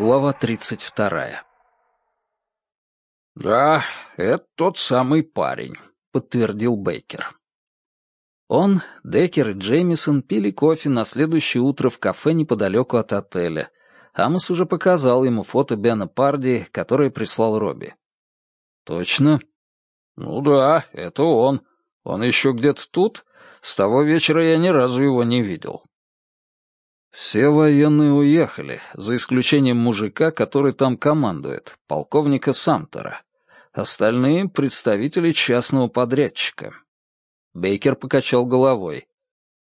Глава 32. «Да, это тот самый парень», — подтвердил Бейкер. Он, Деккер и Джеймисон пили кофе на следующее утро в кафе неподалеку от отеля. Амос уже показал ему фото Бена Парди, которое прислал Робби. «Точно?» «Ну да, это он. Он еще где-то тут? С того вечера я ни разу его не видел». Все военные уехали, за исключением мужика, который там командует, полковника Самтера. Остальные — представители частного подрядчика. Бейкер покачал головой.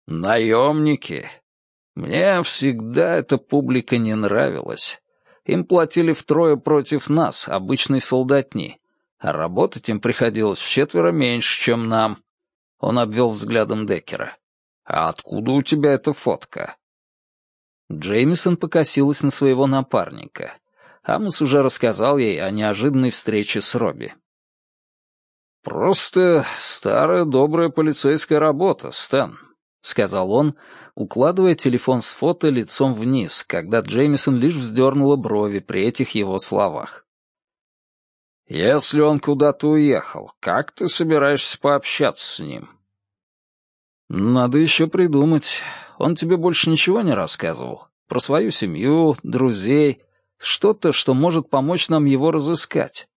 «Наемники. Мне всегда эта публика не нравилась. Им платили втрое против нас, обычной солдатни, а работать им приходилось в четверо меньше, чем нам». Он обвел взглядом Деккера. «А откуда у тебя эта фотка?» Джеймисон покосилась на своего напарника. Амос уже рассказал ей о неожиданной встрече с Робби. «Просто старая добрая полицейская работа, Стэн», — сказал он, укладывая телефон с фото лицом вниз, когда Джеймисон лишь вздернула брови при этих его словах. «Если он куда-то уехал, как ты собираешься пообщаться с ним?» «Надо еще придумать. Он тебе больше ничего не рассказывал? Про свою семью, друзей, что-то, что может помочь нам его разыскать?»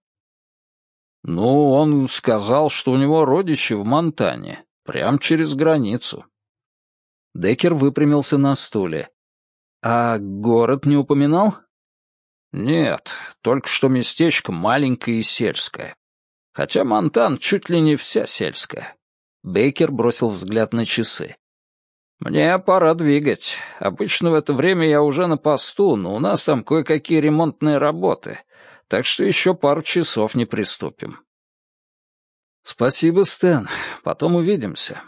«Ну, он сказал, что у него родичи в Монтане, прямо через границу». Деккер выпрямился на стуле. «А город не упоминал?» «Нет, только что местечко маленькое и сельское. Хотя Монтан чуть ли не вся сельская. Бейкер бросил взгляд на часы. «Мне пора двигать. Обычно в это время я уже на посту, но у нас там кое-какие ремонтные работы, так что еще пару часов не приступим». «Спасибо, Стэн. Потом увидимся».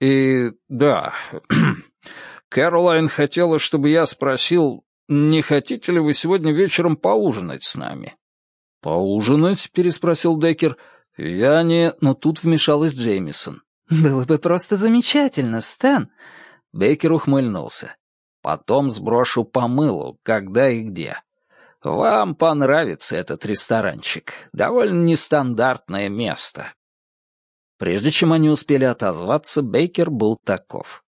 «И да, Кэролайн хотела, чтобы я спросил, не хотите ли вы сегодня вечером поужинать с нами?» «Поужинать?» — переспросил Деккер. «Я не...» Но тут вмешалась Джеймисон. «Было бы просто замечательно, Стэн!» Бейкер ухмыльнулся. «Потом сброшу по мылу, когда и где. Вам понравится этот ресторанчик. Довольно нестандартное место». Прежде чем они успели отозваться, Бейкер был таков.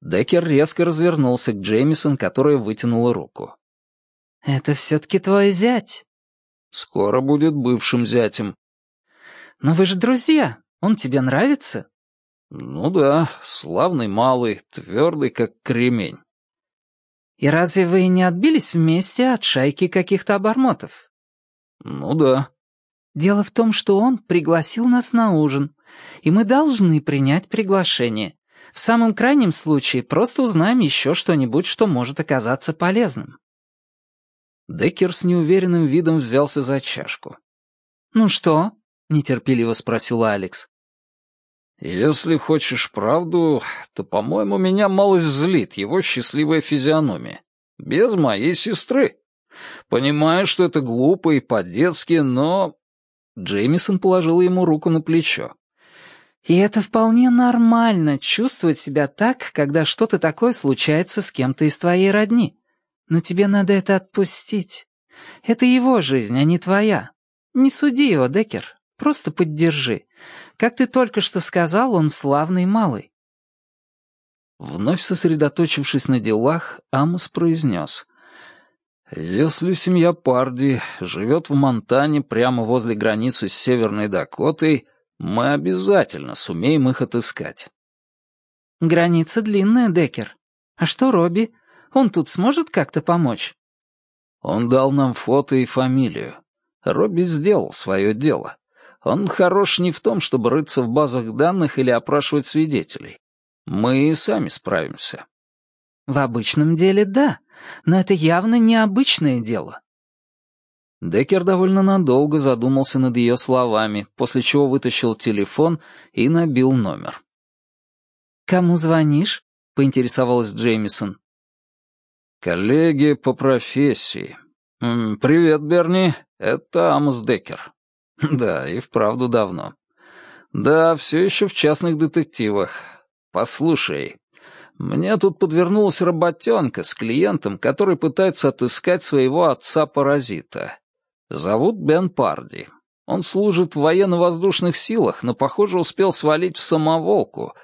Деккер резко развернулся к Джеймисон, которая вытянула руку. «Это все-таки твой зять?» «Скоро будет бывшим зятем», «Но вы же друзья. Он тебе нравится?» «Ну да, славный малый, твердый, как кремень». «И разве вы не отбились вместе от шайки каких-то обормотов?» «Ну да». «Дело в том, что он пригласил нас на ужин, и мы должны принять приглашение. В самом крайнем случае просто узнаем еще что-нибудь, что может оказаться полезным». Деккер с неуверенным видом взялся за чашку. «Ну что, нетерпеливо спросила Алекс. «Если хочешь правду, то, по-моему, меня малость злит его счастливая физиономия. Без моей сестры. Понимаю, что это глупо и по-детски, но...» Джеймисон положил ему руку на плечо. «И это вполне нормально, чувствовать себя так, когда что-то такое случается с кем-то из твоей родни. Но тебе надо это отпустить. Это его жизнь, а не твоя. Не суди его, Деккер. Просто поддержи. Как ты только что сказал, он славный малый». Вновь сосредоточившись на делах, Амос произнес. «Если семья Парди живет в Монтане прямо возле границы с Северной Дакотой, мы обязательно сумеем их отыскать». «Граница длинная, Деккер. А что Робби? Он тут сможет как-то помочь?» Он дал нам фото и фамилию. Робби сделал свое дело. Он хорош не в том, чтобы рыться в базах данных или опрашивать свидетелей. Мы и сами справимся. В обычном деле да, но это явно необычное дело. Деккер довольно надолго задумался над ее словами, после чего вытащил телефон и набил номер. «Кому звонишь?» — поинтересовалась Джеймисон. «Коллеги по профессии. Привет, Берни, это Амос Деккер. Да, и вправду давно. Да, все еще в частных детективах. Послушай, Мне тут подвернулась работенка с клиентом, который пытается отыскать своего отца-паразита. Зовут Бен Парди. Он служит в военно-воздушных силах, но, похоже, успел свалить в самоволку,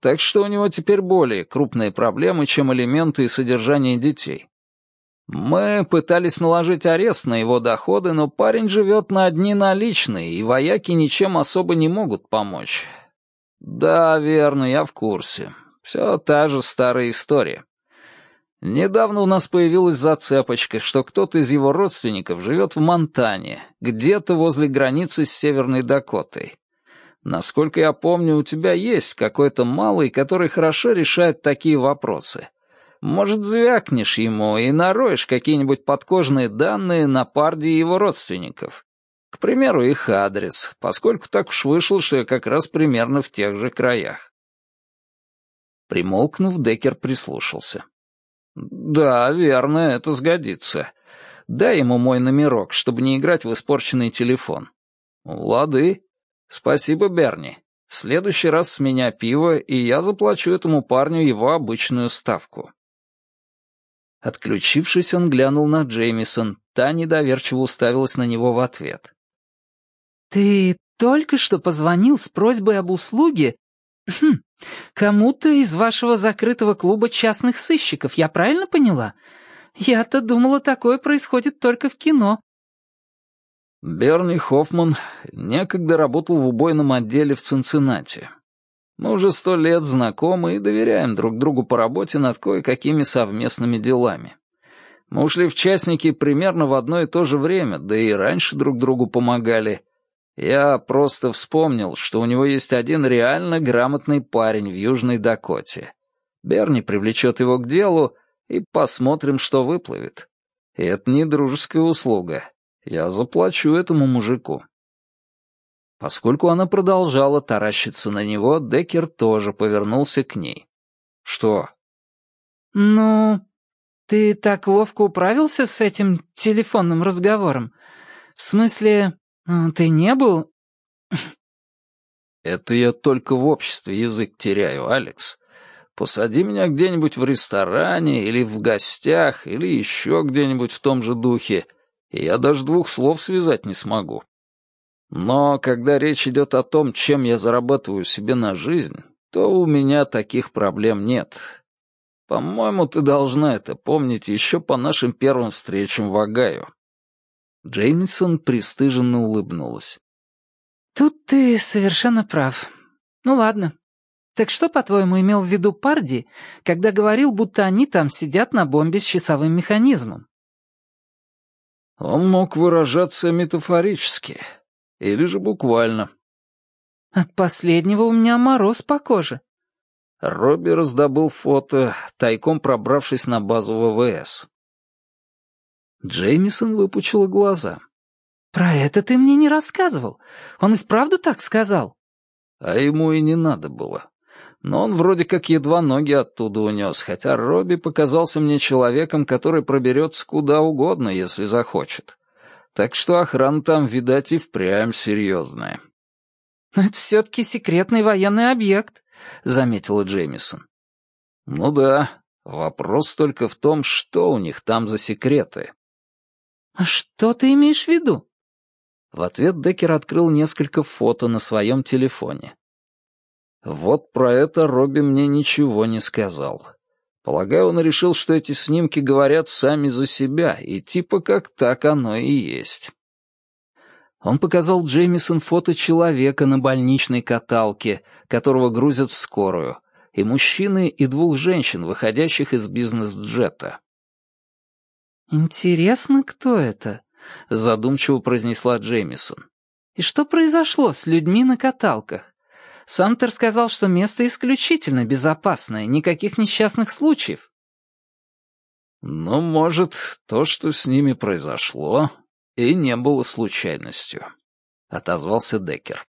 так что у него теперь более крупные проблемы, чем элементы и содержание детей. Мы пытались наложить арест на его доходы, но парень живет на одни наличные, и вояки ничем особо не могут помочь. Да, верно, я в курсе. Все та же старая история. Недавно у нас появилась зацепочка, что кто-то из его родственников живет в Монтане, где-то возле границы с Северной Дакотой. Насколько я помню, у тебя есть какой-то малый, который хорошо решает такие вопросы. Может, звякнешь ему и нароешь какие-нибудь подкожные данные на парде его родственников. К примеру, их адрес, поскольку так уж вышло, что я как раз примерно в тех же краях. Примолкнув, Деккер прислушался. «Да, верно, это сгодится. Дай ему мой номерок, чтобы не играть в испорченный телефон». «Лады. Спасибо, Берни. В следующий раз с меня пиво, и я заплачу этому парню его обычную ставку». Отключившись, он глянул на Джеймисон. Та недоверчиво уставилась на него в ответ. «Ты только что позвонил с просьбой об услуге хм, кому-то из вашего закрытого клуба частных сыщиков, я правильно поняла? Я-то думала, такое происходит только в кино». Берни Хоффман некогда работал в убойном отделе в Цинциннати. Мы уже сто лет знакомы и доверяем друг другу по работе над кое-какими совместными делами. Мы ушли в частники примерно в одно и то же время, да и раньше друг другу помогали. Я просто вспомнил, что у него есть один реально грамотный парень в Южной Дакоте. Берни привлечет его к делу, и посмотрим, что выплывет. И это не дружеская услуга. Я заплачу этому мужику. Поскольку она продолжала таращиться на него, Деккер тоже повернулся к ней. «Что?» «Ну, ты так ловко управился с этим телефонным разговором. В смысле, ну, ты не был...» «Это я только в обществе язык теряю, Алекс. Посади меня где-нибудь в ресторане или в гостях, или еще где-нибудь в том же духе, и я даже двух слов связать не смогу. Но когда речь идет о том, чем я зарабатываю себе на жизнь, то у меня таких проблем нет. По-моему, ты должна это помнить еще по нашим первым встречам в Огайо». Джеймисон пристыженно улыбнулась. «Тут ты совершенно прав. Ну ладно. Так что, по-твоему, имел в виду Парди, когда говорил, будто они там сидят на бомбе с часовым механизмом?» Он мог выражаться метафорически, или же буквально. От последнего у меня мороз по коже. Робби раздобыл фото, тайком пробравшись на базу ВВС. Джеймисон выпучила глаза. «Про это ты мне не рассказывал. Он и вправду так сказал?» А ему и не надо было. Но он вроде как едва ноги оттуда унес, хотя Робби показался мне человеком, который проберется куда угодно, если захочет. Так что охрана там, видать, и впрямь серьезная. «Но это все-таки секретный военный объект», — заметила Джеймисон. «Ну да, вопрос только в том, что у них там за секреты». «А что ты имеешь в виду?» В ответ Деккер открыл несколько фото на своем телефоне. Вот про это Робби мне ничего не сказал. Полагаю, он решил, что эти снимки говорят сами за себя, и типа как так оно и есть. Он показал Джеймисон фото человека на больничной каталке, которого грузят в скорую, и мужчины, и двух женщин, выходящих из бизнес-джета. «Интересно, кто это?» — задумчиво произнесла Джеймисон. «И что произошло с людьми на каталках? Самтер сказал, что место исключительно безопасное, никаких несчастных случаев. Ну, может, то, что с ними произошло, и не было случайностью, — отозвался Деккер.